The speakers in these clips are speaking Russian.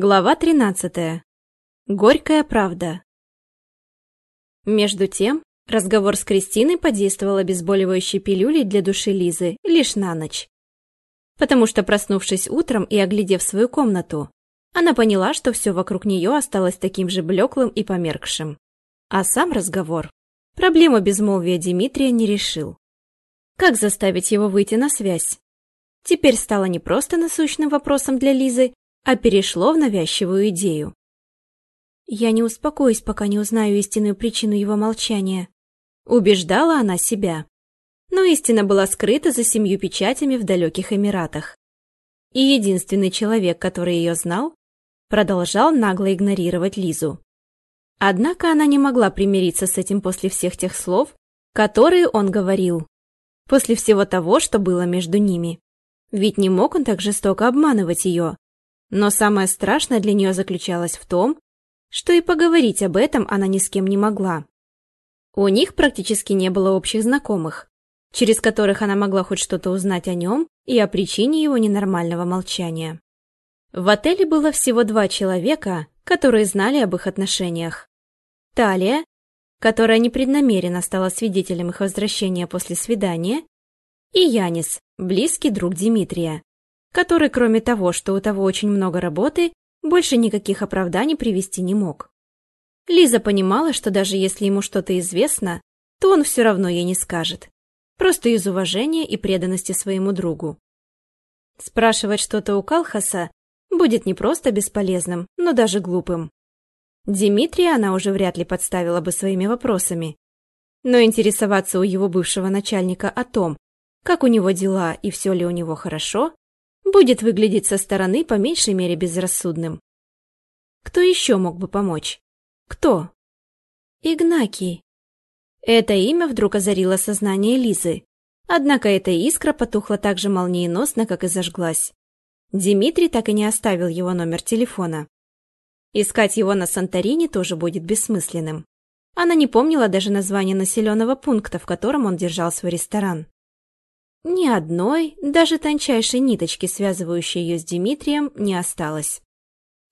Глава 13. Горькая правда. Между тем, разговор с Кристиной подействовал обезболивающей пилюлей для души Лизы лишь на ночь. Потому что, проснувшись утром и оглядев свою комнату, она поняла, что все вокруг нее осталось таким же блеклым и померкшим. А сам разговор проблему безмолвия Дмитрия не решил. Как заставить его выйти на связь? Теперь стало не просто насущным вопросом для Лизы, а перешло в навязчивую идею. «Я не успокоюсь, пока не узнаю истинную причину его молчания», — убеждала она себя. Но истина была скрыта за семью печатями в далеких Эмиратах. И единственный человек, который ее знал, продолжал нагло игнорировать Лизу. Однако она не могла примириться с этим после всех тех слов, которые он говорил, после всего того, что было между ними. Ведь не мог он так жестоко обманывать ее, но самое страшное для нее заключалось в том, что и поговорить об этом она ни с кем не могла. У них практически не было общих знакомых, через которых она могла хоть что-то узнать о нем и о причине его ненормального молчания. В отеле было всего два человека, которые знали об их отношениях. Талия, которая непреднамеренно стала свидетелем их возвращения после свидания, и Янис, близкий друг Дмитрия, который, кроме того, что у того очень много работы, больше никаких оправданий привести не мог. Лиза понимала, что даже если ему что-то известно, то он все равно ей не скажет. Просто из уважения и преданности своему другу. Спрашивать что-то у Калхаса будет не просто бесполезным, но даже глупым. Димитрия она уже вряд ли подставила бы своими вопросами. Но интересоваться у его бывшего начальника о том, как у него дела и все ли у него хорошо, будет выглядеть со стороны по меньшей мере безрассудным. Кто еще мог бы помочь? Кто? Игнакий. Это имя вдруг озарило сознание Лизы. Однако эта искра потухла так же молниеносно, как и зажглась. Дмитрий так и не оставил его номер телефона. Искать его на Санторини тоже будет бессмысленным. Она не помнила даже название населенного пункта, в котором он держал свой ресторан. Ни одной, даже тончайшей ниточки, связывающей ее с Дмитрием, не осталось.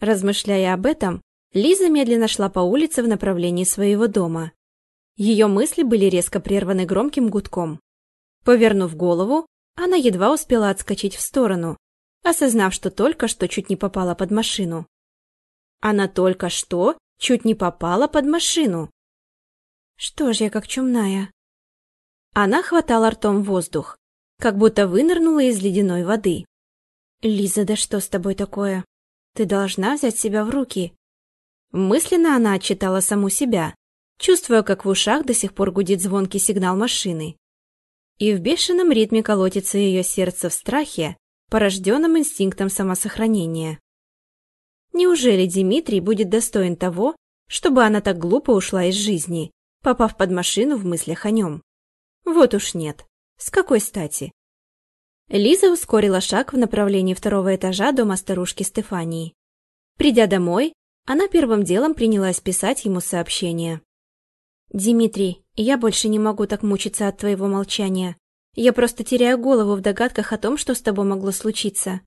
Размышляя об этом, Лиза медленно шла по улице в направлении своего дома. Ее мысли были резко прерваны громким гудком. Повернув голову, она едва успела отскочить в сторону, осознав, что только что чуть не попала под машину. Она только что чуть не попала под машину. Что ж я как чумная? Она хватала ртом воздух, как будто вынырнула из ледяной воды. «Лиза, да что с тобой такое? Ты должна взять себя в руки!» Мысленно она отчитала саму себя, чувствуя, как в ушах до сих пор гудит звонкий сигнал машины. И в бешеном ритме колотится ее сердце в страхе, порожденном инстинктом самосохранения. Неужели Дмитрий будет достоин того, чтобы она так глупо ушла из жизни, попав под машину в мыслях о нем? Вот уж нет. С какой стати? Лиза ускорила шаг в направлении второго этажа дома старушки Стефании. Придя домой, она первым делом принялась писать ему сообщение. «Димитрий, я больше не могу так мучиться от твоего молчания. Я просто теряю голову в догадках о том, что с тобой могло случиться.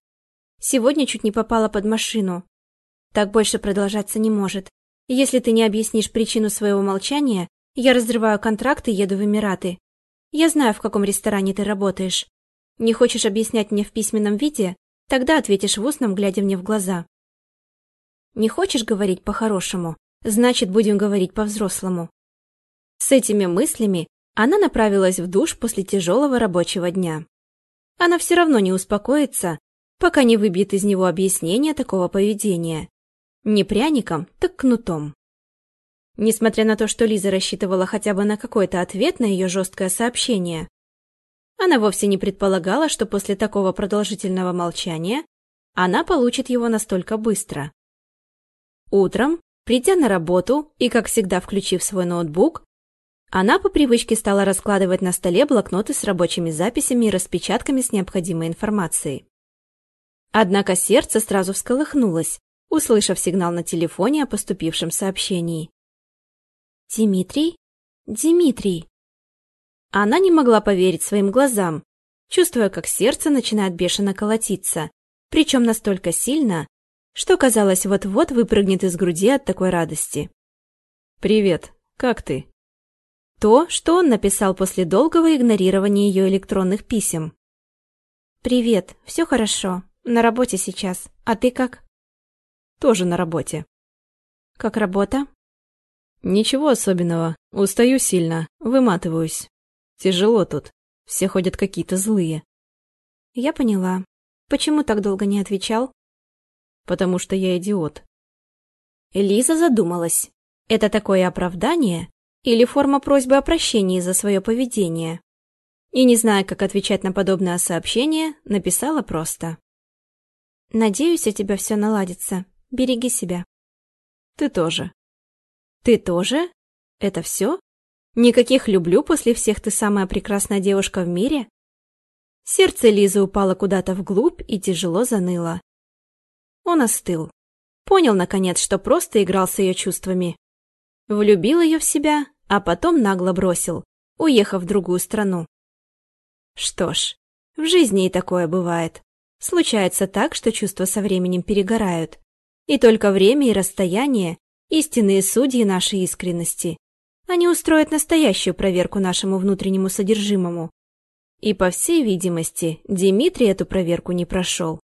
Сегодня чуть не попала под машину. Так больше продолжаться не может. Если ты не объяснишь причину своего молчания, я разрываю контракт и еду в Эмираты. Я знаю, в каком ресторане ты работаешь. Не хочешь объяснять мне в письменном виде? Тогда ответишь в устном, глядя мне в глаза. Не хочешь говорить по-хорошему? Значит, будем говорить по-взрослому. С этими мыслями она направилась в душ после тяжелого рабочего дня. Она все равно не успокоится, пока не выбьет из него объяснение такого поведения. Не пряником, так кнутом. Несмотря на то, что Лиза рассчитывала хотя бы на какой-то ответ на ее жесткое сообщение, она вовсе не предполагала, что после такого продолжительного молчания она получит его настолько быстро. Утром, придя на работу и, как всегда, включив свой ноутбук, она по привычке стала раскладывать на столе блокноты с рабочими записями и распечатками с необходимой информацией. Однако сердце сразу всколыхнулось, услышав сигнал на телефоне о поступившем сообщении. «Димитрий? Димитрий!» Она не могла поверить своим глазам, чувствуя, как сердце начинает бешено колотиться, причем настолько сильно, что, казалось, вот-вот выпрыгнет из груди от такой радости. «Привет, как ты?» То, что он написал после долгого игнорирования ее электронных писем. «Привет, все хорошо. На работе сейчас. А ты как?» «Тоже на работе». «Как работа?» «Ничего особенного. Устаю сильно. Выматываюсь. Тяжело тут. Все ходят какие-то злые». «Я поняла. Почему так долго не отвечал?» «Потому что я идиот». Лиза задумалась. «Это такое оправдание или форма просьбы о прощении за свое поведение?» И, не зная, как отвечать на подобное сообщение, написала просто. «Надеюсь, у тебя все наладится. Береги себя». «Ты тоже». «Ты тоже? Это все? Никаких люблю после всех ты самая прекрасная девушка в мире?» Сердце Лизы упало куда-то вглубь и тяжело заныло. Он остыл. Понял, наконец, что просто играл с ее чувствами. Влюбил ее в себя, а потом нагло бросил, уехав в другую страну. Что ж, в жизни и такое бывает. Случается так, что чувства со временем перегорают. И только время и расстояние истинные судьи нашей искренности. Они устроят настоящую проверку нашему внутреннему содержимому. И, по всей видимости, Дмитрий эту проверку не прошел,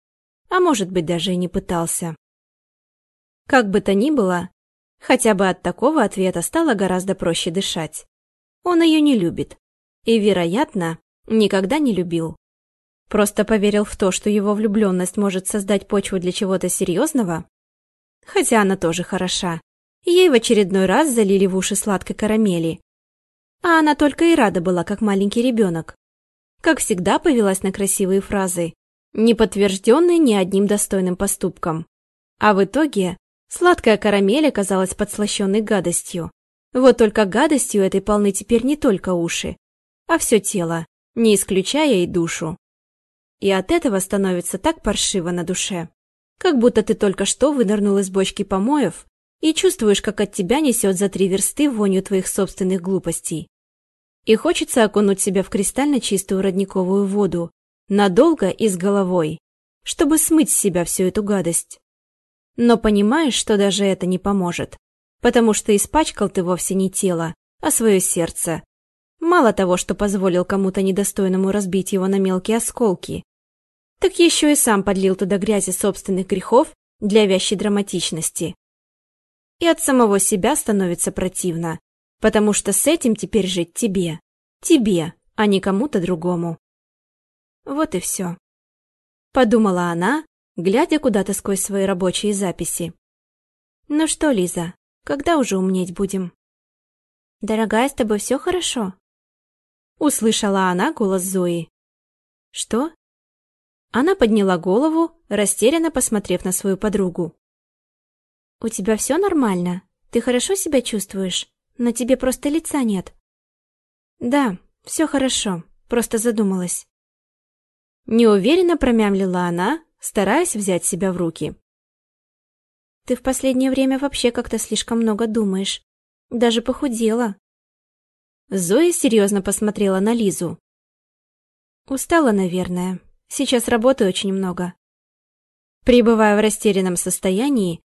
а может быть даже и не пытался. Как бы то ни было, хотя бы от такого ответа стало гораздо проще дышать. Он ее не любит и, вероятно, никогда не любил. Просто поверил в то, что его влюбленность может создать почву для чего-то серьезного, хотя она тоже хороша. Ей в очередной раз залили в уши сладкой карамели. А она только и рада была, как маленький ребенок. Как всегда, повелась на красивые фразы, не подтвержденные ни одним достойным поступком. А в итоге сладкая карамель оказалась подслащенной гадостью. Вот только гадостью этой полны теперь не только уши, а все тело, не исключая и душу. И от этого становится так паршиво на душе, как будто ты только что вынырнул из бочки помоев и чувствуешь, как от тебя несет за три версты воню твоих собственных глупостей. И хочется окунуть себя в кристально чистую родниковую воду, надолго и с головой, чтобы смыть с себя всю эту гадость. Но понимаешь, что даже это не поможет, потому что испачкал ты вовсе не тело, а свое сердце. Мало того, что позволил кому-то недостойному разбить его на мелкие осколки, так еще и сам подлил туда грязи собственных грехов для вящей драматичности и от самого себя становится противно, потому что с этим теперь жить тебе. Тебе, а не кому-то другому. Вот и все. Подумала она, глядя куда-то сквозь свои рабочие записи. Ну что, Лиза, когда уже умнеть будем? Дорогая, с тобой все хорошо? Услышала она голос Зои. Что? Она подняла голову, растерянно посмотрев на свою подругу. «У тебя все нормально? Ты хорошо себя чувствуешь? На тебе просто лица нет». «Да, все хорошо, просто задумалась». Неуверенно промямлила она, стараясь взять себя в руки. «Ты в последнее время вообще как-то слишком много думаешь. Даже похудела». Зоя серьезно посмотрела на Лизу. «Устала, наверное. Сейчас работы очень много». Пребывая в растерянном состоянии,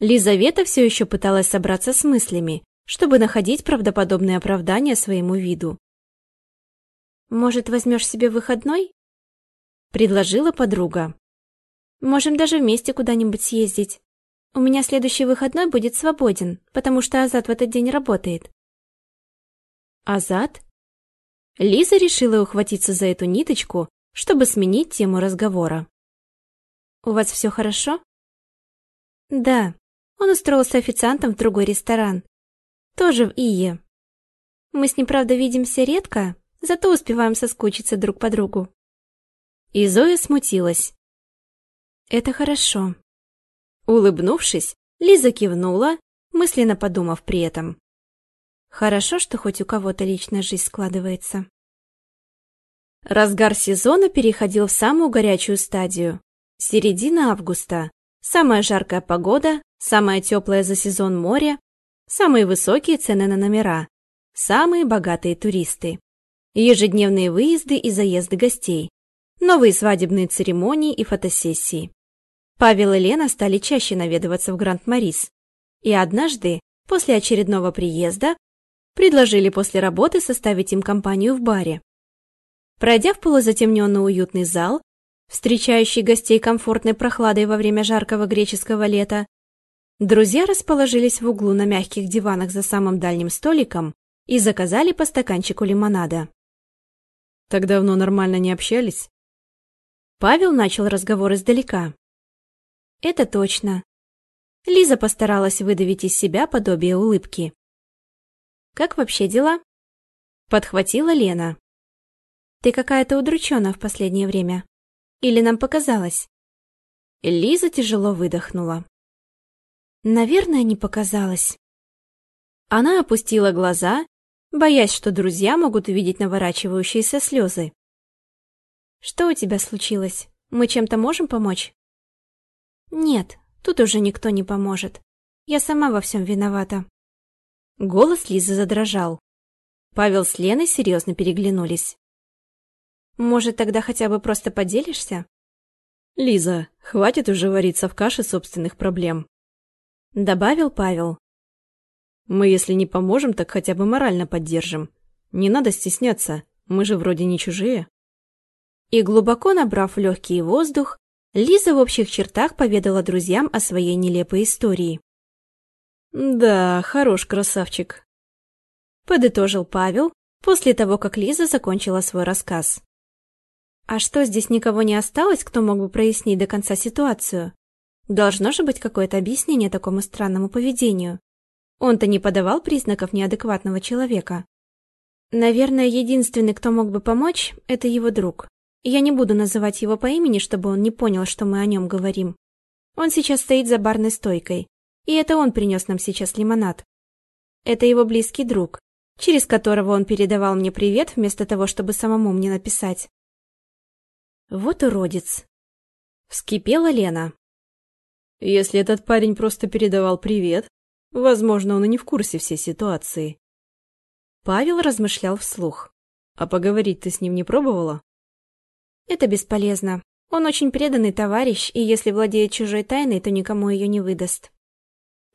Лизавета все еще пыталась собраться с мыслями, чтобы находить правдоподобные оправдания своему виду. «Может, возьмешь себе выходной?» — предложила подруга. «Можем даже вместе куда-нибудь съездить. У меня следующий выходной будет свободен, потому что Азат в этот день работает». «Азат?» Лиза решила ухватиться за эту ниточку, чтобы сменить тему разговора. «У вас все хорошо?» «Да», он устроился официантом в другой ресторан. Тоже в Ие. Мы с ним, правда, видимся редко, зато успеваем соскучиться друг по другу. И Зоя смутилась. Это хорошо. Улыбнувшись, Лиза кивнула, мысленно подумав при этом. Хорошо, что хоть у кого-то личная жизнь складывается. Разгар сезона переходил в самую горячую стадию. Середина августа. Самая жаркая погода, Самое теплое за сезон море, самые высокие цены на номера, самые богатые туристы, ежедневные выезды и заезды гостей, новые свадебные церемонии и фотосессии. Павел и Лена стали чаще наведываться в Гранд Морис, И однажды, после очередного приезда, предложили после работы составить им компанию в баре. Пройдя в полузатемненно уютный зал, встречающий гостей комфортной прохладой во время жаркого греческого лета, Друзья расположились в углу на мягких диванах за самым дальним столиком и заказали по стаканчику лимонада. «Так давно нормально не общались?» Павел начал разговор издалека. «Это точно». Лиза постаралась выдавить из себя подобие улыбки. «Как вообще дела?» Подхватила Лена. «Ты какая-то удрученная в последнее время. Или нам показалось?» Лиза тяжело выдохнула. Наверное, не показалось. Она опустила глаза, боясь, что друзья могут увидеть наворачивающиеся слезы. «Что у тебя случилось? Мы чем-то можем помочь?» «Нет, тут уже никто не поможет. Я сама во всем виновата». Голос Лизы задрожал. Павел с Леной серьезно переглянулись. «Может, тогда хотя бы просто поделишься?» «Лиза, хватит уже вариться в каше собственных проблем. — добавил Павел. «Мы, если не поможем, так хотя бы морально поддержим. Не надо стесняться, мы же вроде не чужие». И глубоко набрав легкий воздух, Лиза в общих чертах поведала друзьям о своей нелепой истории. «Да, хорош красавчик», — подытожил Павел после того, как Лиза закончила свой рассказ. «А что, здесь никого не осталось, кто мог бы прояснить до конца ситуацию?» Должно же быть какое-то объяснение такому странному поведению. Он-то не подавал признаков неадекватного человека. Наверное, единственный, кто мог бы помочь, это его друг. Я не буду называть его по имени, чтобы он не понял, что мы о нем говорим. Он сейчас стоит за барной стойкой. И это он принес нам сейчас лимонад. Это его близкий друг, через которого он передавал мне привет вместо того, чтобы самому мне написать. Вот уродец. Вскипела Лена. Если этот парень просто передавал привет, возможно, он и не в курсе всей ситуации. Павел размышлял вслух. «А поговорить ты с ним не пробовала?» «Это бесполезно. Он очень преданный товарищ, и если владеет чужой тайной, то никому ее не выдаст.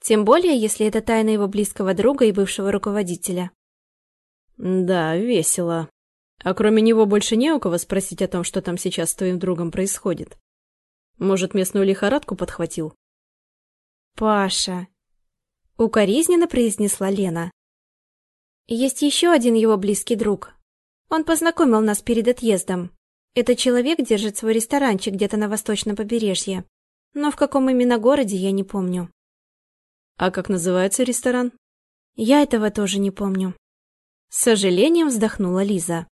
Тем более, если это тайна его близкого друга и бывшего руководителя». «Да, весело. А кроме него больше не у кого спросить о том, что там сейчас с твоим другом происходит?» Может, местную лихорадку подхватил? Паша, укоризненно произнесла Лена. Есть еще один его близкий друг. Он познакомил нас перед отъездом. Этот человек держит свой ресторанчик где-то на восточном побережье. Но в каком именно городе, я не помню. А как называется ресторан? Я этого тоже не помню. С сожалением вздохнула Лиза.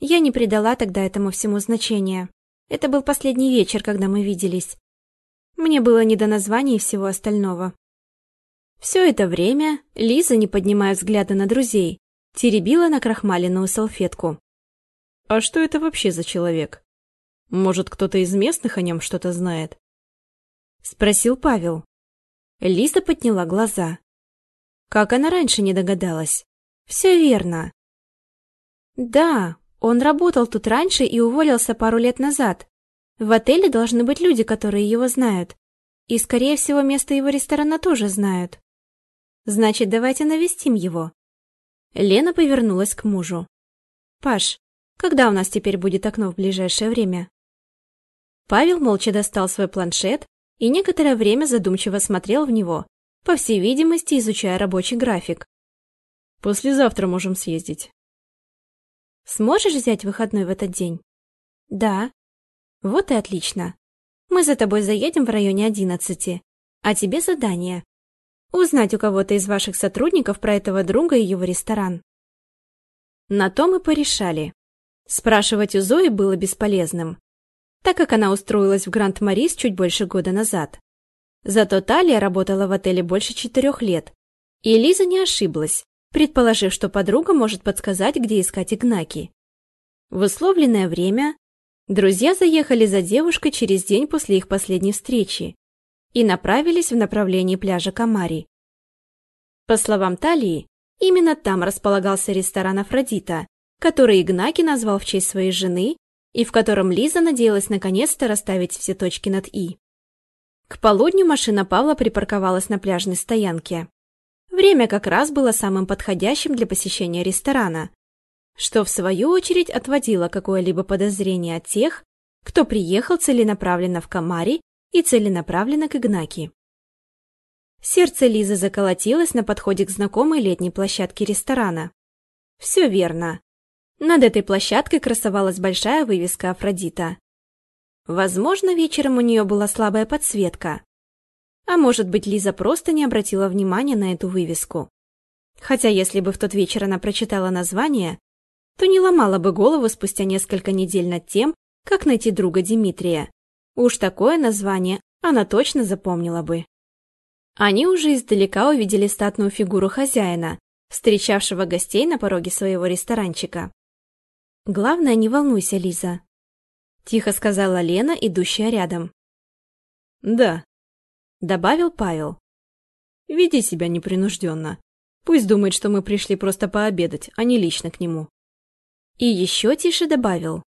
Я не придала тогда этому всему значения. Это был последний вечер, когда мы виделись. Мне было не до названий и всего остального. Все это время Лиза, не поднимая взгляда на друзей, теребила на крахмаленную салфетку. «А что это вообще за человек? Может, кто-то из местных о нем что-то знает?» Спросил Павел. Лиза подняла глаза. Как она раньше не догадалась? Все верно. Да, он работал тут раньше и уволился пару лет назад. В отеле должны быть люди, которые его знают. И, скорее всего, место его ресторана тоже знают. Значит, давайте навестим его. Лена повернулась к мужу. «Паш, когда у нас теперь будет окно в ближайшее время?» Павел молча достал свой планшет и некоторое время задумчиво смотрел в него, по всей видимости, изучая рабочий график. «Послезавтра можем съездить. Сможешь взять выходной в этот день? Да. Вот и отлично. Мы за тобой заедем в районе одиннадцати. А тебе задание. Узнать у кого-то из ваших сотрудников про этого друга и его ресторан. На то мы порешали. Спрашивать у Зои было бесполезным, так как она устроилась в Гранд Морис чуть больше года назад. Зато Талия работала в отеле больше четырех лет, и Лиза не ошиблась предположив, что подруга может подсказать, где искать Игнаки. В условленное время друзья заехали за девушкой через день после их последней встречи и направились в направлении пляжа Камари. По словам Талии, именно там располагался ресторан Афродита, который Игнаки назвал в честь своей жены и в котором Лиза надеялась наконец-то расставить все точки над «и». К полудню машина Павла припарковалась на пляжной стоянке. Время как раз было самым подходящим для посещения ресторана, что в свою очередь отводило какое-либо подозрение от тех, кто приехал целенаправленно в Камари и целенаправленно к Игнаки. Сердце Лизы заколотилось на подходе к знакомой летней площадке ресторана. Все верно. Над этой площадкой красовалась большая вывеска Афродита. Возможно, вечером у нее была слабая подсветка, а может быть, Лиза просто не обратила внимания на эту вывеску. Хотя если бы в тот вечер она прочитала название, то не ломала бы голову спустя несколько недель над тем, как найти друга Дмитрия. Уж такое название она точно запомнила бы. Они уже издалека увидели статную фигуру хозяина, встречавшего гостей на пороге своего ресторанчика. «Главное, не волнуйся, Лиза», — тихо сказала Лена, идущая рядом. «Да», добавил Павел. «Веди себя непринужденно. Пусть думает, что мы пришли просто пообедать, а не лично к нему». И еще тише добавил.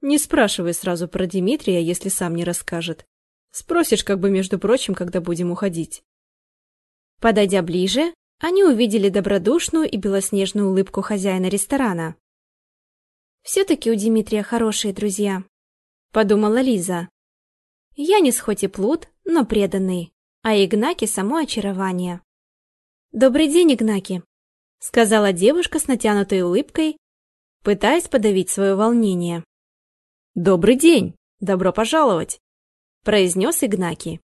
«Не спрашивай сразу про Дмитрия, если сам не расскажет. Спросишь, как бы, между прочим, когда будем уходить». Подойдя ближе, они увидели добродушную и белоснежную улыбку хозяина ресторана. «Все-таки у Дмитрия хорошие друзья», — подумала Лиза. Янис хоть и плут, но преданный, а Игнаки само очарование. «Добрый день, Игнаки!» — сказала девушка с натянутой улыбкой, пытаясь подавить свое волнение. «Добрый день! Добро пожаловать!» — произнес Игнаки.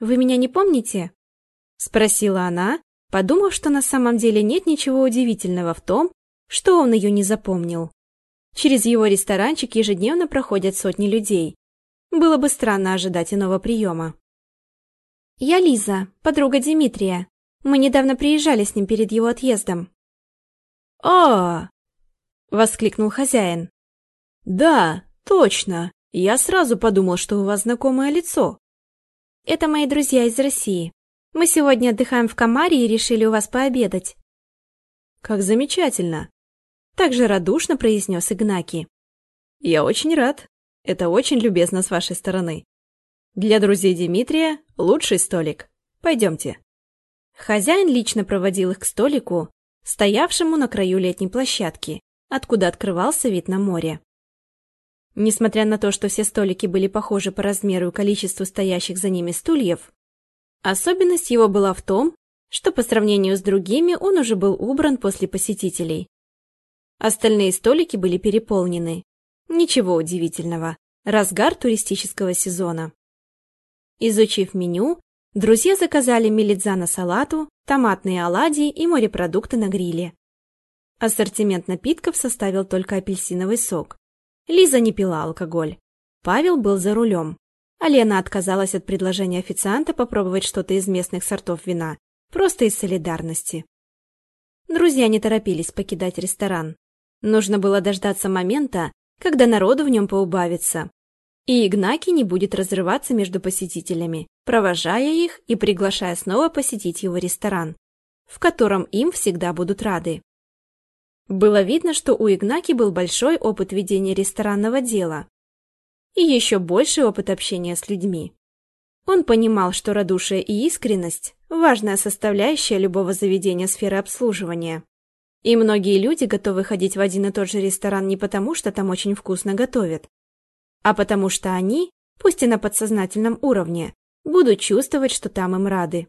«Вы меня не помните?» — спросила она, подумав, что на самом деле нет ничего удивительного в том, что он ее не запомнил. Через его ресторанчик ежедневно проходят сотни людей, было бы странно ожидать иного приема. «Я Лиза, подруга Дмитрия. Мы недавно приезжали с ним перед его отъездом». «А!», воскликнул хозяин. «Да, точно. Я сразу подумал, что у вас знакомое лицо». «Это мои друзья из России. Мы сегодня отдыхаем в Камаре и решили у вас пообедать». «Как замечательно!» — также радушно произнес Игнаки. «Я очень рад. Это очень любезно с вашей стороны. Для друзей Дмитрия лучший столик. Пойдемте. Хозяин лично проводил их к столику, стоявшему на краю летней площадки, откуда открывался вид на море. Несмотря на то, что все столики были похожи по размеру и количеству стоящих за ними стульев, особенность его была в том, что по сравнению с другими он уже был убран после посетителей. Остальные столики были переполнены. Ничего удивительного. Разгар туристического сезона. Изучив меню, друзья заказали мелидзана салату, томатные оладьи и морепродукты на гриле. Ассортимент напитков составил только апельсиновый сок. Лиза не пила алкоголь. Павел был за рулем. А Лена отказалась от предложения официанта попробовать что-то из местных сортов вина, просто из солидарности. Друзья не торопились покидать ресторан. Нужно было дождаться момента, когда народу в нем поубавится. И Игнаки не будет разрываться между посетителями, провожая их и приглашая снова посетить его ресторан, в котором им всегда будут рады. Было видно, что у Игнаки был большой опыт ведения ресторанного дела и еще больший опыт общения с людьми. Он понимал, что радушие и искренность – важная составляющая любого заведения сферы обслуживания. И многие люди готовы ходить в один и тот же ресторан не потому, что там очень вкусно готовят, а потому что они, пусть и на подсознательном уровне, будут чувствовать, что там им рады.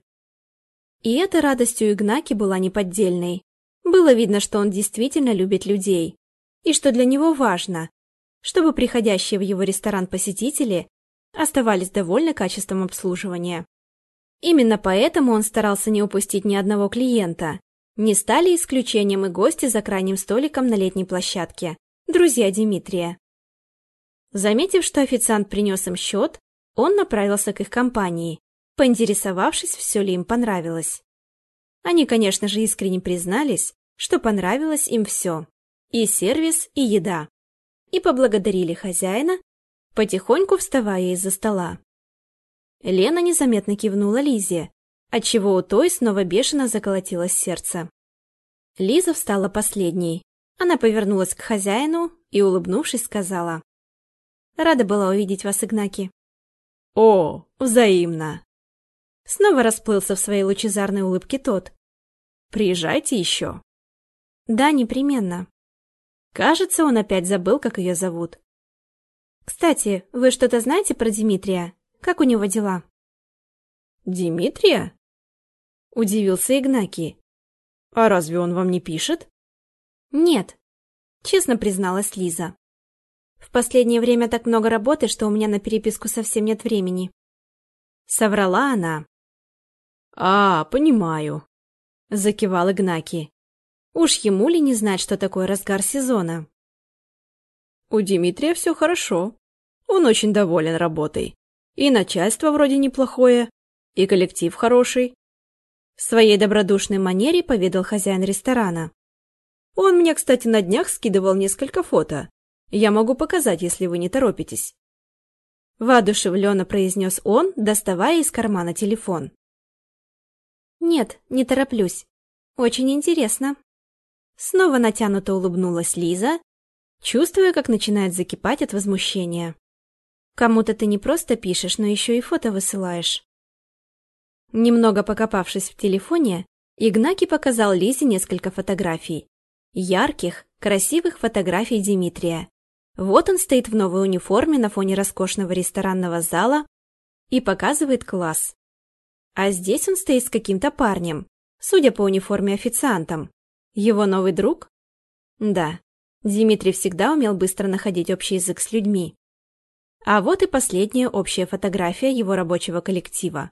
И эта радость у Игнаки была неподдельной. Было видно, что он действительно любит людей, и что для него важно, чтобы приходящие в его ресторан посетители оставались довольны качеством обслуживания. Именно поэтому он старался не упустить ни одного клиента, не стали исключением и гости за крайним столиком на летней площадке, друзья Дмитрия. Заметив, что официант принес им счет, он направился к их компании, поинтересовавшись, все ли им понравилось. Они, конечно же, искренне признались, что понравилось им все – и сервис, и еда. И поблагодарили хозяина, потихоньку вставая из-за стола. Лена незаметно кивнула Лизе, отчего у той снова бешено заколотилось сердце. Лиза встала последней. Она повернулась к хозяину и, улыбнувшись, сказала. «Рада была увидеть вас, Игнаки». «О, взаимно!» Снова расплылся в своей лучезарной улыбке тот. «Приезжайте еще». «Да, непременно». Кажется, он опять забыл, как ее зовут. «Кстати, вы что-то знаете про Дмитрия? Как у него дела?» Димитрия?» Удивился Игнаки. «А разве он вам не пишет?» «Нет», — честно призналась Лиза. «В последнее время так много работы, что у меня на переписку совсем нет времени». Соврала она. «А, понимаю», — закивал Игнаки. «Уж ему ли не знать, что такое разгар сезона?» «У Димитрия все хорошо. Он очень доволен работой. И начальство вроде неплохое. И коллектив хороший. В своей добродушной манере поведал хозяин ресторана. Он мне, кстати, на днях скидывал несколько фото. Я могу показать, если вы не торопитесь. Воодушевленно произнес он, доставая из кармана телефон. «Нет, не тороплюсь. Очень интересно». Снова натянуто улыбнулась Лиза, чувствуя, как начинает закипать от возмущения. «Кому-то ты не просто пишешь, но еще и фото высылаешь». Немного покопавшись в телефоне, Игнаки показал Лизе несколько фотографий. Ярких, красивых фотографий Дмитрия. Вот он стоит в новой униформе на фоне роскошного ресторанного зала и показывает класс. А здесь он стоит с каким-то парнем, судя по униформе официантом. Его новый друг? Да, Дмитрий всегда умел быстро находить общий язык с людьми. А вот и последняя общая фотография его рабочего коллектива.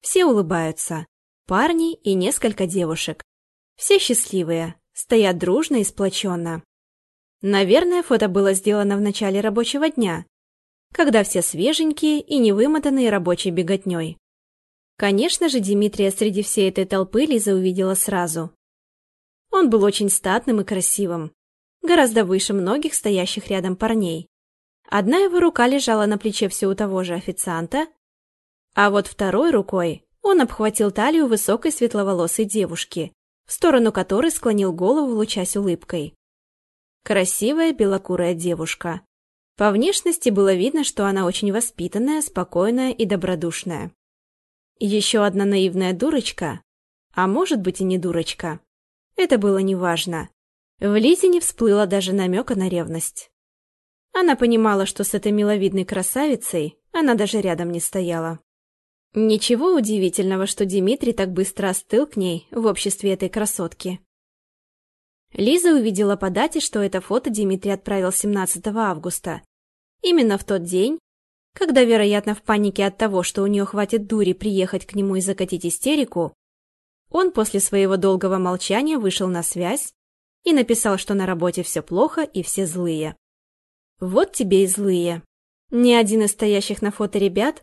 Все улыбаются. Парни и несколько девушек. Все счастливые, стоят дружно и сплоченно. Наверное, фото было сделано в начале рабочего дня, когда все свеженькие и невымотанные рабочей беготней. Конечно же, Дмитрия среди всей этой толпы Лиза увидела сразу. Он был очень статным и красивым, гораздо выше многих стоящих рядом парней. Одна его рука лежала на плече все у того же официанта, а вот второй рукой он обхватил талию высокой светловолосой девушки, в сторону которой склонил голову, лучась улыбкой. Красивая белокурая девушка. По внешности было видно, что она очень воспитанная, спокойная и добродушная. Еще одна наивная дурочка, а может быть и не дурочка. Это было неважно. В Лизе не всплыло даже намека на ревность. Она понимала, что с этой миловидной красавицей она даже рядом не стояла. Ничего удивительного, что Дмитрий так быстро остыл к ней в обществе этой красотки. Лиза увидела по дате, что это фото Дмитрий отправил 17 августа. Именно в тот день, когда, вероятно, в панике от того, что у нее хватит дури приехать к нему и закатить истерику, он после своего долгого молчания вышел на связь и написал, что на работе все плохо и все злые. Вот тебе и злые. Ни один из стоящих на фото ребят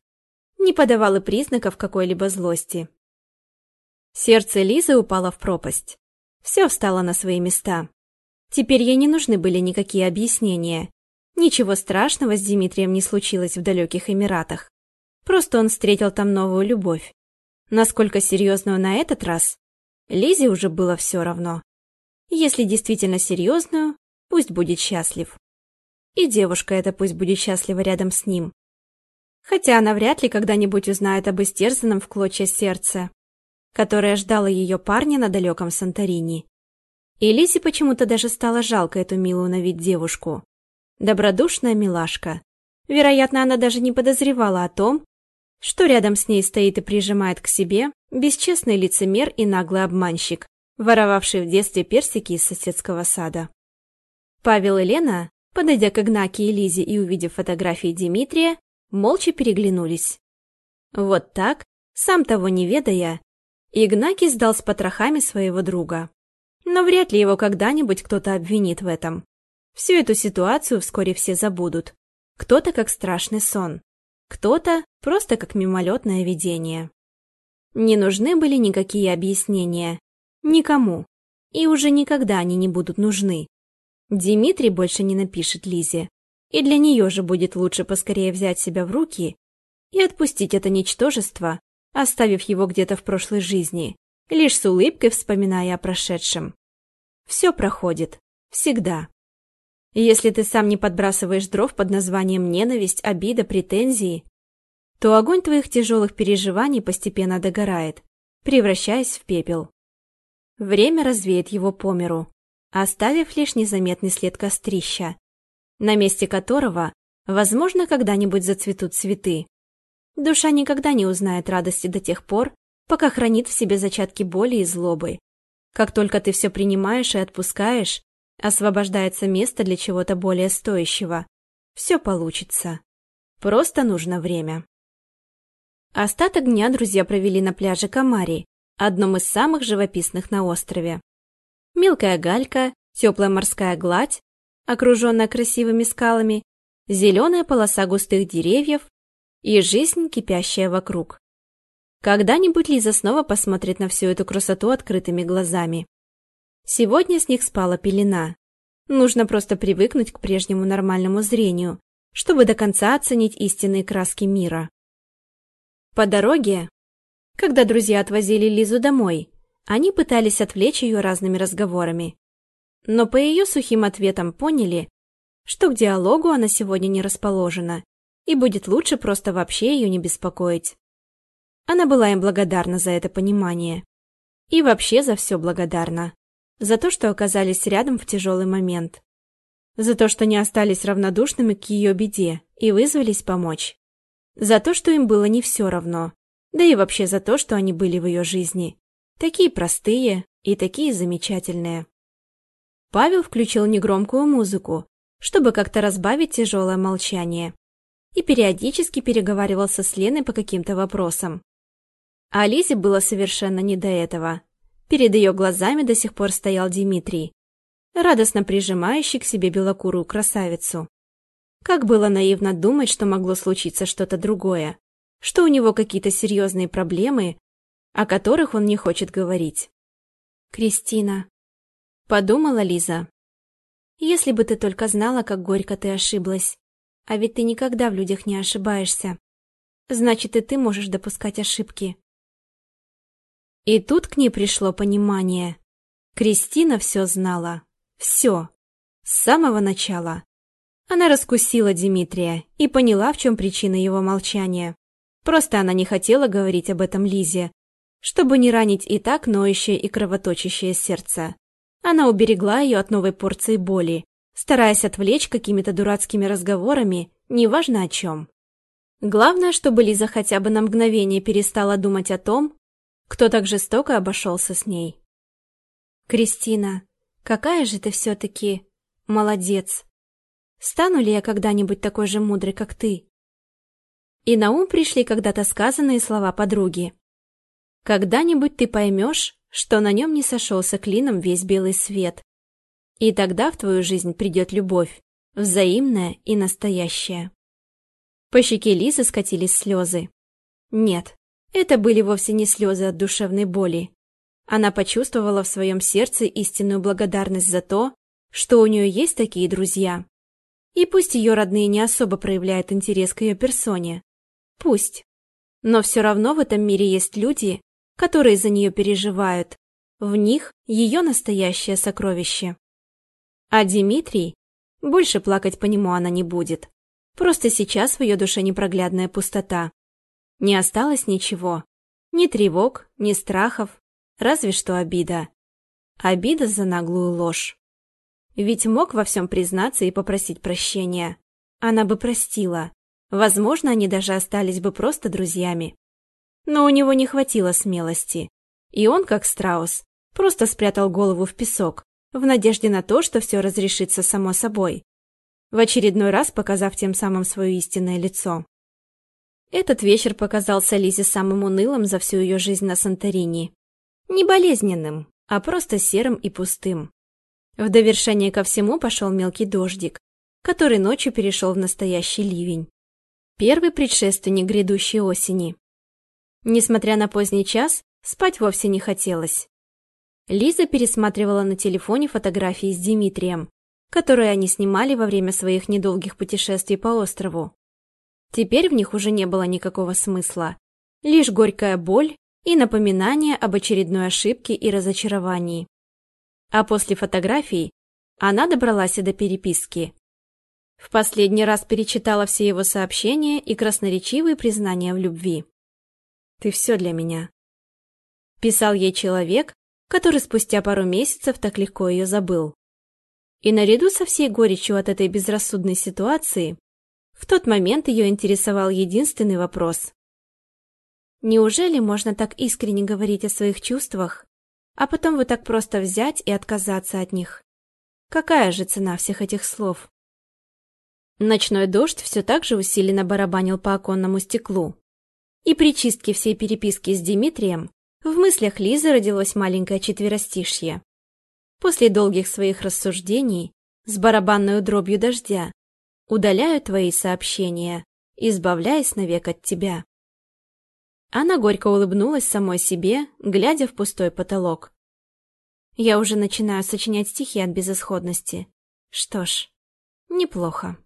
не подавал и признаков какой-либо злости. Сердце Лизы упало в пропасть. Все встало на свои места. Теперь ей не нужны были никакие объяснения. Ничего страшного с Дмитрием не случилось в далеких Эмиратах. Просто он встретил там новую любовь. Насколько серьезную на этот раз, Лизе уже было все равно. Если действительно серьезную, пусть будет счастлив. И девушка эта пусть будет счастлива рядом с ним хотя она вряд ли когда-нибудь узнает об истерзанном в клочья сердце, которое ждало ее парня на далеком Санторини. И Лизе почему-то даже стало жалко эту милую на вид девушку. Добродушная милашка. Вероятно, она даже не подозревала о том, что рядом с ней стоит и прижимает к себе бесчестный лицемер и наглый обманщик, воровавший в детстве персики из соседского сада. Павел и Лена, подойдя к Игнаке и Лизе и увидев фотографии Дмитрия, молча переглянулись. Вот так, сам того не ведая, Игнаки сдал с потрохами своего друга. Но вряд ли его когда-нибудь кто-то обвинит в этом. Всю эту ситуацию вскоре все забудут. Кто-то как страшный сон, кто-то просто как мимолетное видение. Не нужны были никакие объяснения. Никому. И уже никогда они не будут нужны. Дмитрий больше не напишет Лизе и для нее же будет лучше поскорее взять себя в руки и отпустить это ничтожество, оставив его где-то в прошлой жизни, лишь с улыбкой вспоминая о прошедшем. Все проходит. Всегда. Если ты сам не подбрасываешь дров под названием ненависть, обида, претензии, то огонь твоих тяжелых переживаний постепенно догорает, превращаясь в пепел. Время развеет его по миру, оставив лишь незаметный след кострища, на месте которого, возможно, когда-нибудь зацветут цветы. Душа никогда не узнает радости до тех пор, пока хранит в себе зачатки боли и злобы. Как только ты все принимаешь и отпускаешь, освобождается место для чего-то более стоящего. Все получится. Просто нужно время. Остаток дня друзья провели на пляже Камари, одном из самых живописных на острове. Мелкая галька, теплая морская гладь, окруженная красивыми скалами, зеленая полоса густых деревьев и жизнь, кипящая вокруг. Когда-нибудь Лиза снова посмотрит на всю эту красоту открытыми глазами. Сегодня с них спала пелена. Нужно просто привыкнуть к прежнему нормальному зрению, чтобы до конца оценить истинные краски мира. По дороге, когда друзья отвозили Лизу домой, они пытались отвлечь ее разными разговорами но по ее сухим ответам поняли, что к диалогу она сегодня не расположена, и будет лучше просто вообще ее не беспокоить. Она была им благодарна за это понимание. И вообще за все благодарна. За то, что оказались рядом в тяжелый момент. За то, что не остались равнодушными к ее беде и вызвались помочь. За то, что им было не все равно. Да и вообще за то, что они были в ее жизни. Такие простые и такие замечательные. Павел включил негромкую музыку, чтобы как-то разбавить тяжелое молчание, и периодически переговаривался с Леной по каким-то вопросам. А Лизе было совершенно не до этого. Перед ее глазами до сих пор стоял Дмитрий, радостно прижимающий к себе белокурую красавицу. Как было наивно думать, что могло случиться что-то другое, что у него какие-то серьезные проблемы, о которых он не хочет говорить. «Кристина», — подумала Лиза. «Если бы ты только знала, как горько ты ошиблась. А ведь ты никогда в людях не ошибаешься. Значит, и ты можешь допускать ошибки». И тут к ней пришло понимание. Кристина все знала. Все. С самого начала. Она раскусила Дмитрия и поняла, в чем причина его молчания. Просто она не хотела говорить об этом Лизе, чтобы не ранить и так ноющее и кровоточащее сердце. Она уберегла ее от новой порции боли, стараясь отвлечь какими-то дурацкими разговорами, неважно о чем. Главное, чтобы Лиза хотя бы на мгновение перестала думать о том, кто так жестоко обошелся с ней. «Кристина, какая же ты все-таки молодец! Стану ли я когда-нибудь такой же мудрый, как ты?» И на ум пришли когда-то сказанные слова подруги. «Когда-нибудь ты поймешь, что на нем не сошелся клином весь белый свет. И тогда в твою жизнь придет любовь, взаимная и настоящая. По щеке Лизы скатились слезы. Нет, это были вовсе не слезы от душевной боли. Она почувствовала в своем сердце истинную благодарность за то, что у нее есть такие друзья. И пусть ее родные не особо проявляют интерес к ее персоне. Пусть. Но все равно в этом мире есть люди, которые за нее переживают. В них ее настоящее сокровище. А Дмитрий? Больше плакать по нему она не будет. Просто сейчас в ее душе непроглядная пустота. Не осталось ничего. Ни тревог, ни страхов, разве что обида. Обида за наглую ложь. Ведь мог во всем признаться и попросить прощения. Она бы простила. Возможно, они даже остались бы просто друзьями но у него не хватило смелости. И он, как страус, просто спрятал голову в песок, в надежде на то, что все разрешится само собой, в очередной раз показав тем самым свое истинное лицо. Этот вечер показался Лизе самым унылым за всю ее жизнь на Санторини. Не болезненным, а просто серым и пустым. В довершение ко всему пошел мелкий дождик, который ночью перешел в настоящий ливень. Первый предшественник грядущей осени. Несмотря на поздний час, спать вовсе не хотелось. Лиза пересматривала на телефоне фотографии с Дмитрием, которые они снимали во время своих недолгих путешествий по острову. Теперь в них уже не было никакого смысла, лишь горькая боль и напоминание об очередной ошибке и разочаровании. А после фотографий она добралась и до переписки. В последний раз перечитала все его сообщения и красноречивые признания в любви. Ты все для меня. Писал ей человек, который спустя пару месяцев так легко ее забыл. И наряду со всей горечью от этой безрассудной ситуации, в тот момент ее интересовал единственный вопрос. Неужели можно так искренне говорить о своих чувствах, а потом вот так просто взять и отказаться от них? Какая же цена всех этих слов? Ночной дождь все так же усиленно барабанил по оконному стеклу. И при чистке всей переписки с Дмитрием в мыслях Лизы родилось маленькое четверостишье. После долгих своих рассуждений с барабанной дробью дождя удаляю твои сообщения, избавляясь навек от тебя. Она горько улыбнулась самой себе, глядя в пустой потолок. Я уже начинаю сочинять стихи от безысходности. Что ж, неплохо.